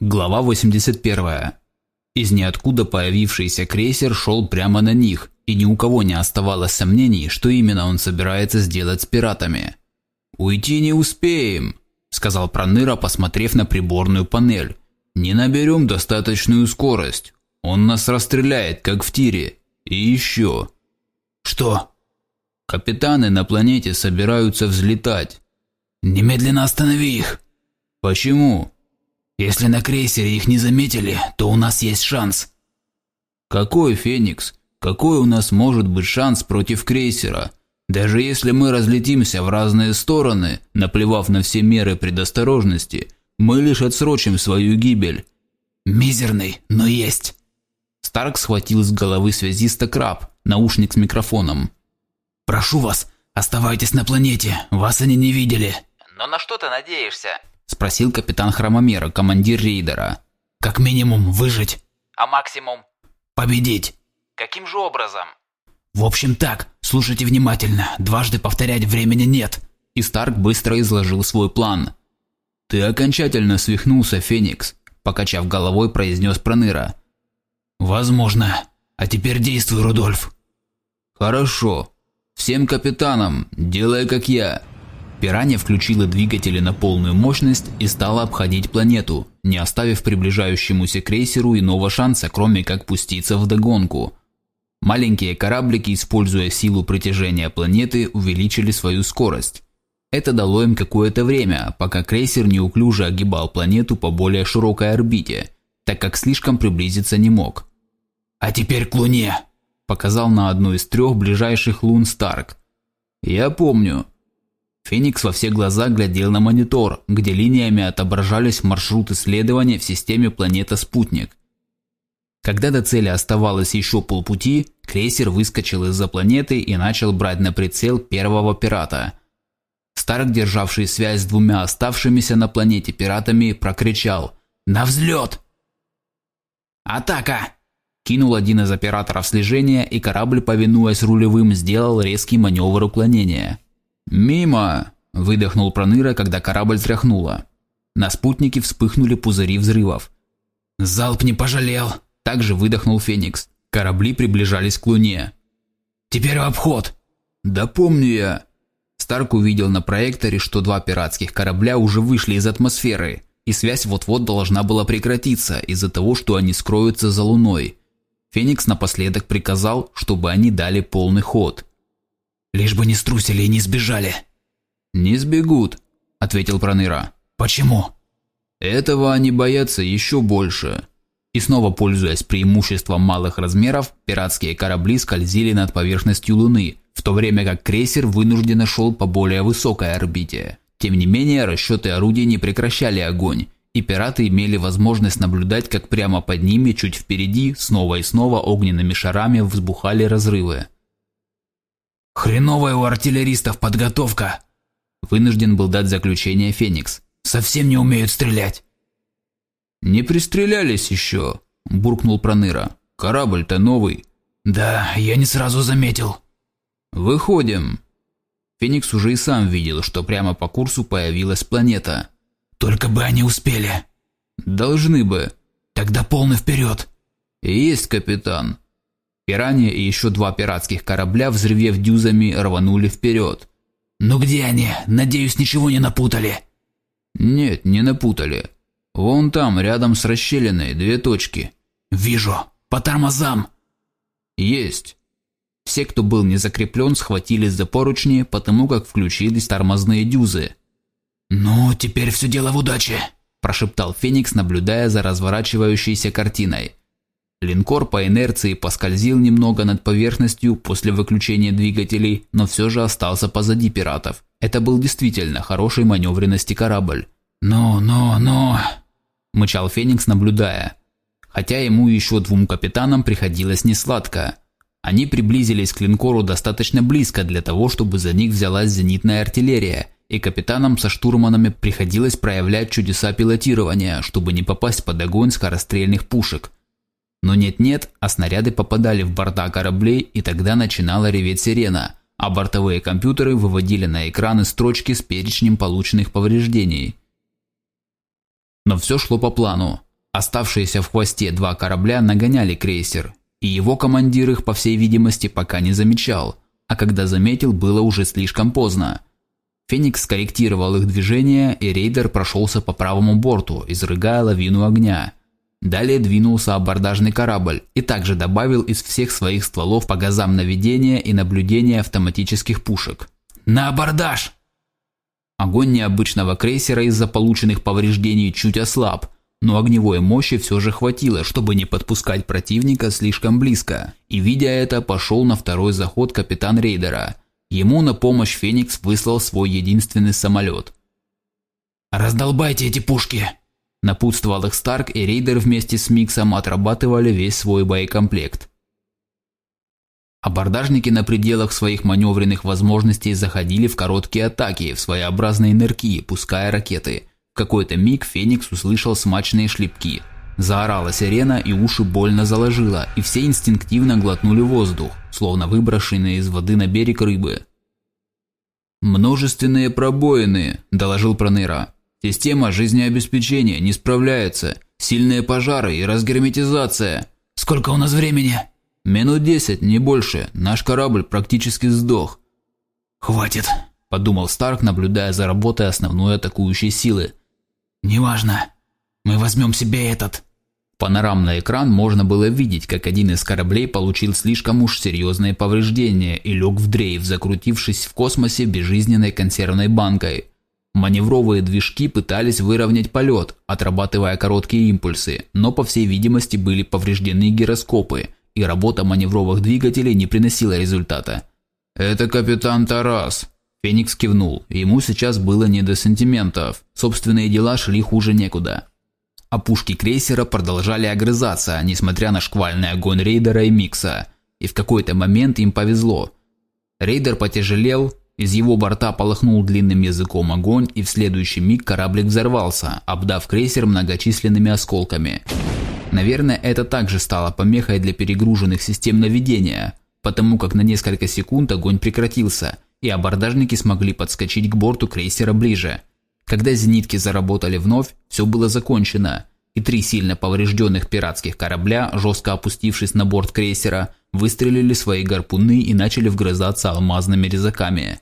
Глава 81. Из ниоткуда появившийся крейсер шел прямо на них, и ни у кого не оставалось сомнений, что именно он собирается сделать с пиратами. «Уйти не успеем», – сказал Проныра, посмотрев на приборную панель. «Не наберем достаточную скорость. Он нас расстреляет, как в тире. И еще». «Что?» «Капитаны на планете собираются взлетать». «Немедленно останови их». «Почему?» Если на крейсере их не заметили, то у нас есть шанс. Какой, Феникс? Какой у нас может быть шанс против крейсера? Даже если мы разлетимся в разные стороны, наплевав на все меры предосторожности, мы лишь отсрочим свою гибель. Мизерный, но есть. Старк схватил с головы связиста краб, наушник с микрофоном. Прошу вас, оставайтесь на планете, вас они не видели. Но на что ты надеешься? – спросил капитан Хромомера, командир рейдера. «Как минимум выжить». «А максимум?» «Победить». «Каким же образом?» «В общем так, слушайте внимательно, дважды повторять времени нет». И Старк быстро изложил свой план. «Ты окончательно свихнулся, Феникс», – покачав головой, произнес Проныра. «Возможно. А теперь действуй, Рудольф». «Хорошо. Всем капитанам, делай как я. Пиранья включила двигатели на полную мощность и стала обходить планету, не оставив приближающемуся крейсеру иного шанса, кроме как пуститься в догонку. Маленькие кораблики, используя силу притяжения планеты, увеличили свою скорость. Это дало им какое-то время, пока крейсер неуклюже огибал планету по более широкой орбите, так как слишком приблизиться не мог. «А теперь к Луне!» – показал на одну из трех ближайших лун Старк. «Я помню», Феникс во все глаза глядел на монитор, где линиями отображались маршруты следования в системе планета-спутник. Когда до цели оставалось еще полпути, крейсер выскочил из-за планеты и начал брать на прицел первого пирата. Старк, державший связь с двумя оставшимися на планете пиратами, прокричал «На взлет!». «Атака!» Кинул один из операторов слежения, и корабль, повинуясь рулевым, сделал резкий маневр уклонения. «Мимо!» – выдохнул Проныра, когда корабль тряхнуло. На спутнике вспыхнули пузыри взрывов. «Залп не пожалел!» – также выдохнул Феникс. Корабли приближались к Луне. «Теперь в обход!» «Да помню я!» Старк увидел на проекторе, что два пиратских корабля уже вышли из атмосферы, и связь вот-вот должна была прекратиться из-за того, что они скроются за Луной. Феникс напоследок приказал, чтобы они дали полный ход – Лишь бы не струсили и не сбежали. Не сбегут, ответил Проныра. Почему? Этого они боятся еще больше. И снова пользуясь преимуществом малых размеров, пиратские корабли скользили над поверхностью Луны, в то время как крейсер вынужденно шел по более высокой орбите. Тем не менее, расчеты орудий не прекращали огонь, и пираты имели возможность наблюдать, как прямо под ними, чуть впереди, снова и снова огненными шарами взбухали разрывы. Хреновая у артиллеристов подготовка. Вынужден был дать заключение Феникс. Совсем не умеют стрелять. Не пристрелялись еще, буркнул Проныра. Корабль-то новый. Да, я не сразу заметил. Выходим. Феникс уже и сам видел, что прямо по курсу появилась планета. Только бы они успели. Должны бы. Тогда полный вперед. Есть, капитан. Пиранья и еще два пиратских корабля, взрывев дюзами, рванули вперед. «Ну где они? Надеюсь, ничего не напутали?» «Нет, не напутали. Вон там, рядом с расщелиной, две точки». «Вижу. По тормозам». «Есть». Все, кто был не закреплен, схватились за поручни, потому как включились тормозные дюзы. «Ну, теперь все дело в удаче», – прошептал Феникс, наблюдая за разворачивающейся картиной. Линкор по инерции поскользил немного над поверхностью после выключения двигателей, но все же остался позади пиратов. Это был действительно хороший маневренности корабль. «Но, но, но...» – мычал Феникс, наблюдая. Хотя ему еще двум капитанам приходилось несладко. Они приблизились к линкору достаточно близко для того, чтобы за них взялась зенитная артиллерия, и капитанам со штурманами приходилось проявлять чудеса пилотирования, чтобы не попасть под огонь скорострельных пушек – но нет-нет, а снаряды попадали в борта кораблей, и тогда начинала реветь сирена, а бортовые компьютеры выводили на экраны строчки с перечнем полученных повреждений. Но все шло по плану. Оставшиеся в хвосте два корабля нагоняли крейсер, и его командир их, по всей видимости, пока не замечал, а когда заметил, было уже слишком поздно. Феникс скорректировал их движение, и рейдер прошелся по правому борту, изрыгая лавину огня. Далее двинулся абордажный корабль и также добавил из всех своих стволов по газам наведения и наблюдения автоматических пушек. «На абордаж!» Огонь необычного крейсера из-за полученных повреждений чуть ослаб, но огневой мощи все же хватило, чтобы не подпускать противника слишком близко. И видя это, пошел на второй заход капитан рейдера – Ему на помощь Феникс выслал свой единственный самолет. «Раздолбайте эти пушки!» Напутствовал их Старк, и рейдер вместе с Миксом отрабатывали весь свой боекомплект. Абордажники на пределах своих маневренных возможностей заходили в короткие атаки, в своеобразные нырки, пуская ракеты. В какой-то миг Феникс услышал смачные шлепки – Заорала сирена и уши больно заложила, и все инстинктивно глотнули воздух, словно выброшенные из воды на берег рыбы. «Множественные пробоины», – доложил Пронера. «Система жизнеобеспечения не справляется. Сильные пожары и разгерметизация». «Сколько у нас времени?» «Минут десять, не больше. Наш корабль практически сдох». «Хватит», – подумал Старк, наблюдая за работой основной атакующей силы. «Неважно. Мы возьмем себе этот панорамный экран можно было видеть, как один из кораблей получил слишком уж серьезные повреждения и лег в дрейф, закрутившись в космосе безжизненной консервной банкой. Маневровые движки пытались выровнять полет, отрабатывая короткие импульсы, но по всей видимости были повреждены гироскопы, и работа маневровых двигателей не приносила результата. «Это капитан Тарас», Феникс кивнул. Ему сейчас было не до сантиментов. Собственные дела шли хуже некуда а пушки крейсера продолжали огрызаться, несмотря на шквальный огонь рейдера и микса. И в какой-то момент им повезло. Рейдер потяжелел, из его борта полыхнул длинным языком огонь, и в следующий миг кораблик взорвался, обдав крейсер многочисленными осколками. Наверное, это также стало помехой для перегруженных систем наведения, потому как на несколько секунд огонь прекратился, и абордажники смогли подскочить к борту крейсера ближе – когда зенитки заработали вновь, все было закончено, и три сильно поврежденных пиратских корабля, жестко опустившись на борт крейсера, выстрелили свои гарпуны и начали вгрызаться алмазными резаками.